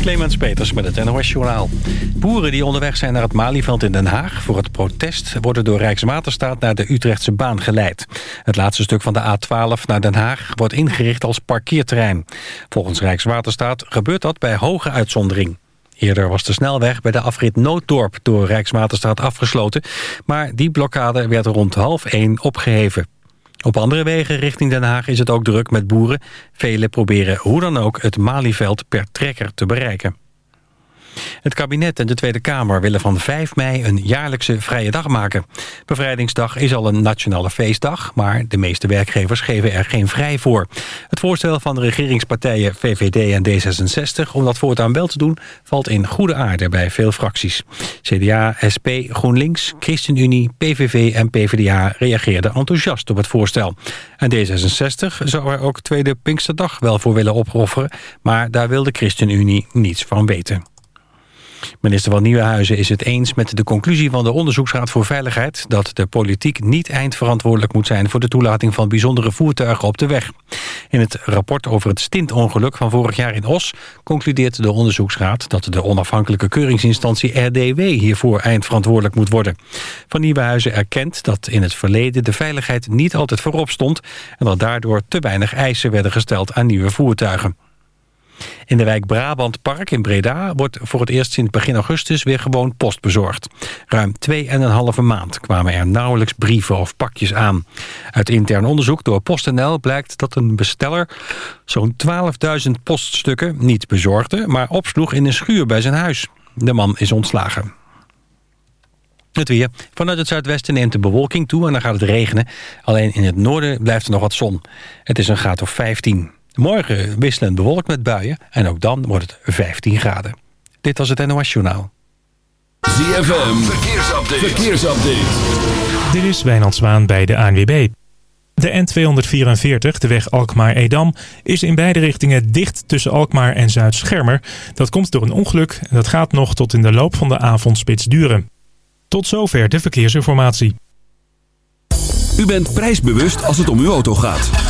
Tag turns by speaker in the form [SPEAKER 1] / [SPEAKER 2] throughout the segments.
[SPEAKER 1] Clemens Peters met het NOS Journaal. Boeren die onderweg zijn naar het Malieveld in Den Haag... voor het protest worden door Rijkswaterstaat naar de Utrechtse baan geleid. Het laatste stuk van de A12 naar Den Haag wordt ingericht als parkeerterrein. Volgens Rijkswaterstaat gebeurt dat bij hoge uitzondering. Eerder was de snelweg bij de afrit Nooddorp door Rijkswaterstaat afgesloten... maar die blokkade werd rond half één opgeheven. Op andere wegen richting Den Haag is het ook druk met boeren. Velen proberen hoe dan ook het Malieveld per trekker te bereiken. Het kabinet en de Tweede Kamer willen van 5 mei een jaarlijkse vrije dag maken. Bevrijdingsdag is al een nationale feestdag, maar de meeste werkgevers geven er geen vrij voor. Het voorstel van de regeringspartijen VVD en D66 om dat voortaan wel te doen, valt in goede aarde bij veel fracties. CDA, SP, GroenLinks, ChristenUnie, PVV en PvdA reageerden enthousiast op het voorstel. En D66 zou er ook Tweede Pinksterdag wel voor willen opofferen, maar daar wil de ChristenUnie niets van weten. Minister van Nieuwenhuizen is het eens met de conclusie van de Onderzoeksraad voor Veiligheid... dat de politiek niet eindverantwoordelijk moet zijn voor de toelating van bijzondere voertuigen op de weg. In het rapport over het stintongeluk van vorig jaar in Os... concludeert de Onderzoeksraad dat de onafhankelijke keuringsinstantie RDW hiervoor eindverantwoordelijk moet worden. Van Nieuwenhuizen erkent dat in het verleden de veiligheid niet altijd voorop stond... en dat daardoor te weinig eisen werden gesteld aan nieuwe voertuigen. In de wijk Brabant Park in Breda wordt voor het eerst sinds begin augustus weer gewoon post bezorgd. Ruim 2,5 maand kwamen er nauwelijks brieven of pakjes aan. Uit intern onderzoek door PostNL blijkt dat een besteller zo'n 12.000 poststukken niet bezorgde, maar opsloeg in een schuur bij zijn huis. De man is ontslagen. Het weer. Vanuit het zuidwesten neemt de bewolking toe en dan gaat het regenen. Alleen in het noorden blijft er nog wat zon. Het is een graad of 15. Morgen wisselend bewolkt met buien en ook dan wordt het 15 graden. Dit was het NOS Journaal.
[SPEAKER 2] ZFM, verkeersupdate. verkeersupdate.
[SPEAKER 3] Dit is Wijnand Zwaan bij de ANWB. De N244, de weg Alkmaar-Edam, is in beide richtingen dicht tussen Alkmaar en Zuid-Schermer. Dat komt door een ongeluk en dat gaat nog tot in de loop van de avondspits duren. Tot zover de verkeersinformatie.
[SPEAKER 2] U bent prijsbewust als het om uw auto gaat.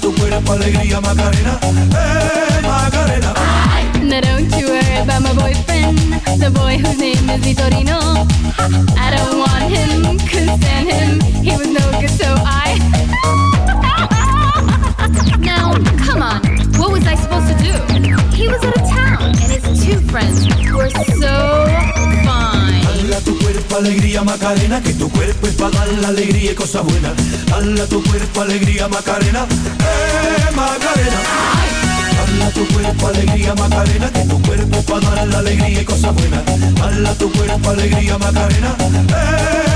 [SPEAKER 4] Tu cuerpo, alegría, Macarena, Macarena.
[SPEAKER 5] Now don't you worry about my boyfriend, the boy whose name is Vitorino. I don't want him, couldn't stand him, he was no
[SPEAKER 4] alegría, Macarena, que tu cuerpo es para dar la alegría y cosas buenas. Hala tu cuerpo, alegría, Macarena, eh, Macarena. Hala tu cuerpo, alegría, Macarena, que tu cuerpo es para dar la alegría y cosas buenas. Hala tu cuerpo, alegría, Macarena, eh,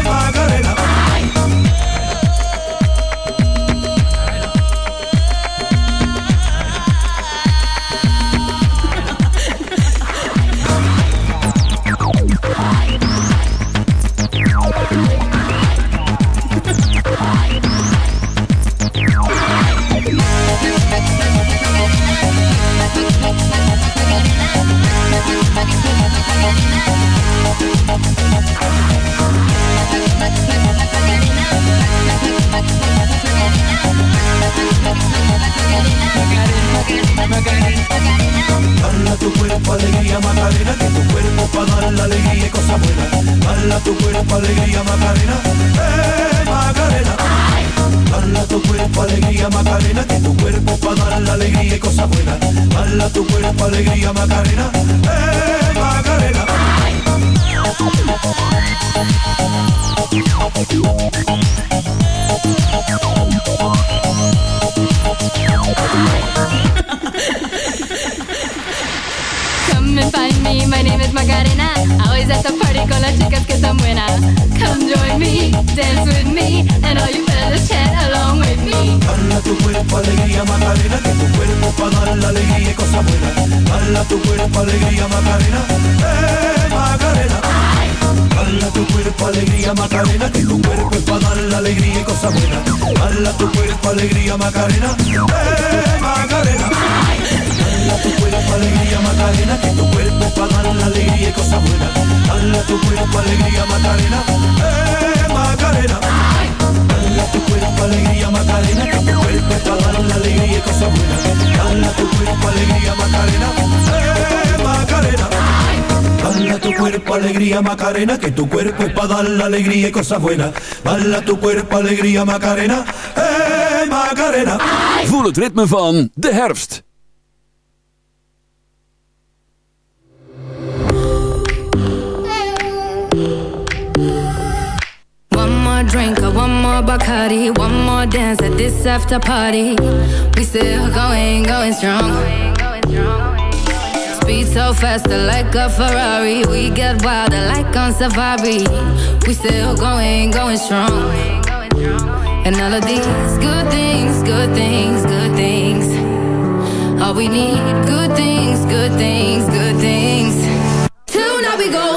[SPEAKER 4] Macarena, eh, Macarena. Hala tu cuerpo, alegría, Macarena, que tu cuerpo para dar la alegría y cosas buenas. Hala tu cuerpo, alegría, Macarena, eh, Macarena. Hala tu cuerpo, alegría, Macarena, que tu cuerpo para dar la alegría y cosas buenas. Hala tu cuerpo, alegría, Macarena, eh, Macarena. Hala tu cuerpo, alegría, Macarena, que tu cuerpo es para dar la alegría y cosas buenas. Hala tu cuerpo, alegría, Macarena, eh, Macarena.
[SPEAKER 2] Voel het ritme van de herfst.
[SPEAKER 6] One more drink one more Bacardi, one more dance at this after party. We still going, going strong. Speed so faster like a Ferrari. We get wilder like on safari. We still going, going strong. And all of these good things, good things, good things. All we need, good things, good things, good things. Tonight we go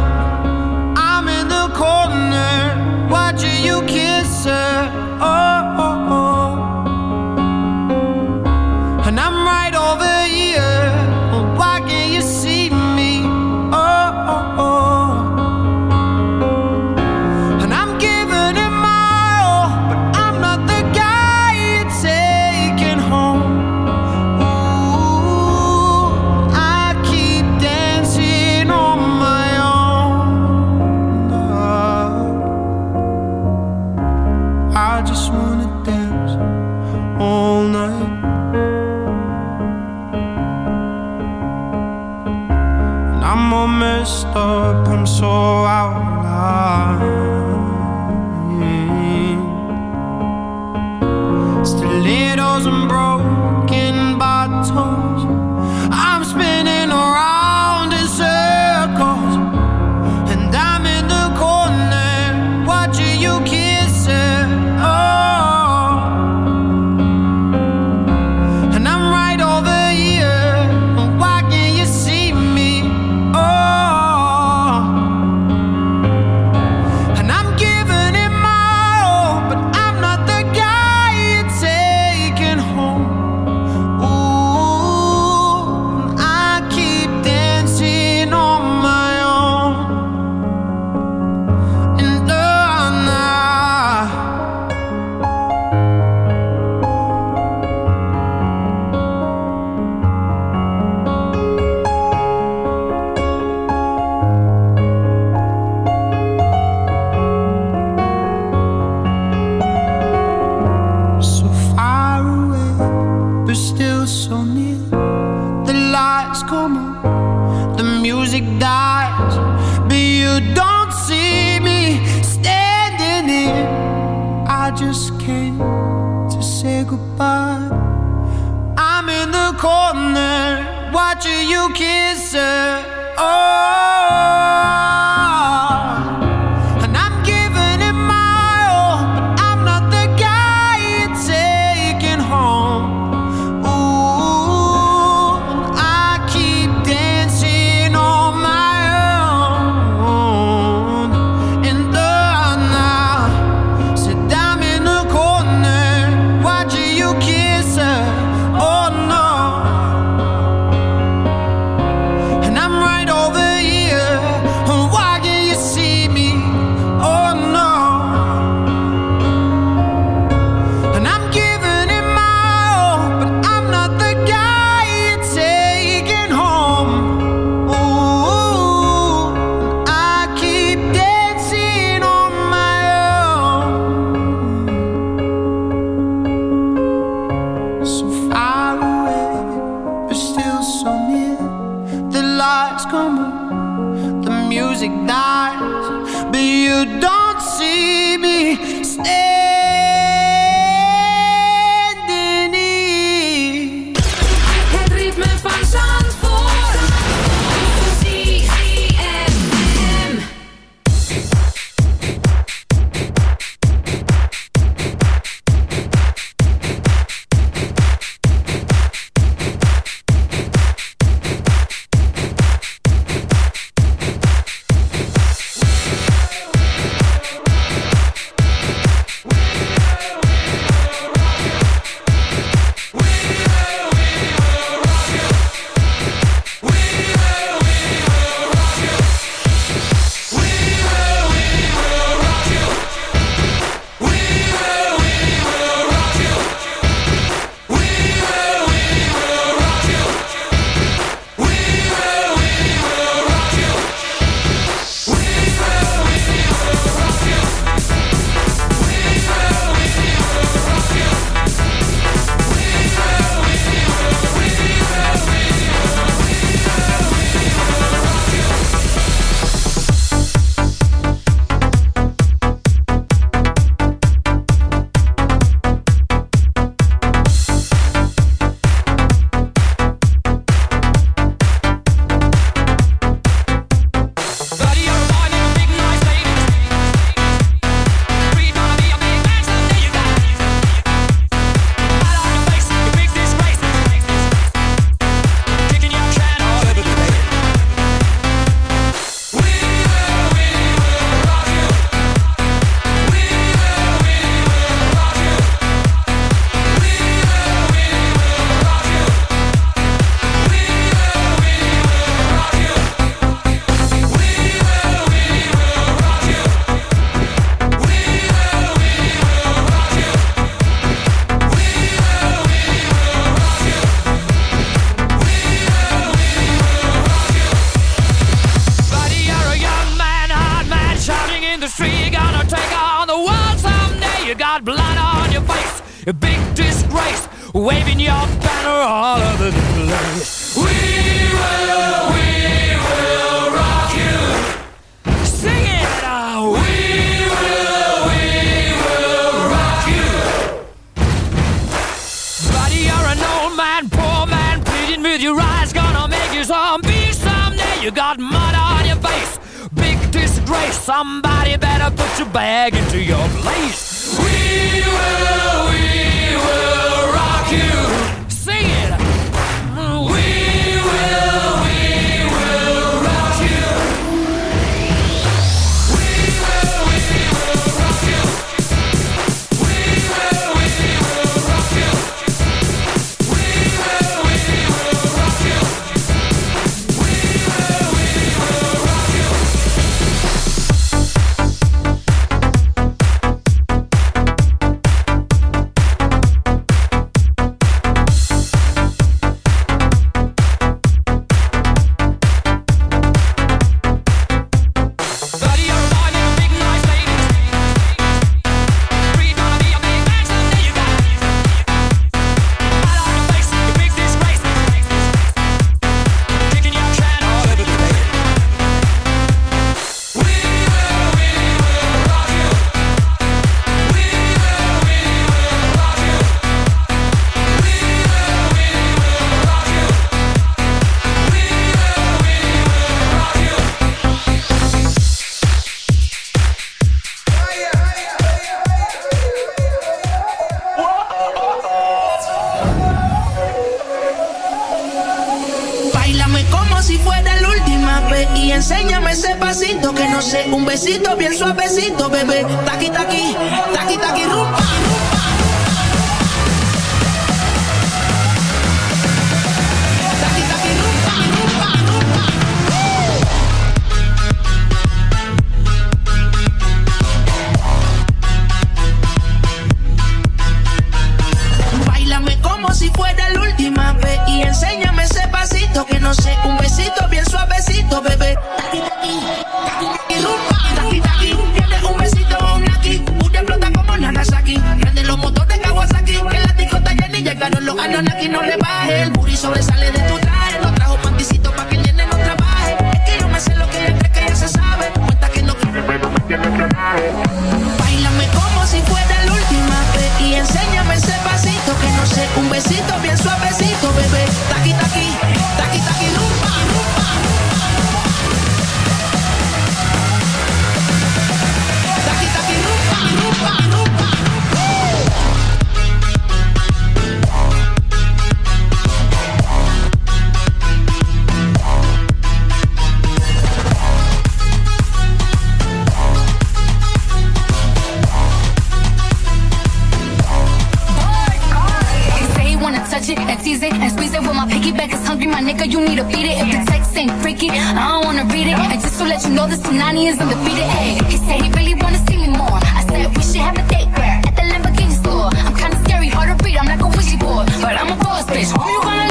[SPEAKER 7] You
[SPEAKER 8] need to beat it. If the text ain't freaky, I don't wanna read it. And just to let you know, this tsunami is undefeated. Ay, he said he really wanna see me more. I said we should have a date where at the Lamborghini store. I'm kinda scary, hard to read. I'm like a Ouija board, but I'm a boss bitch. Who you gonna?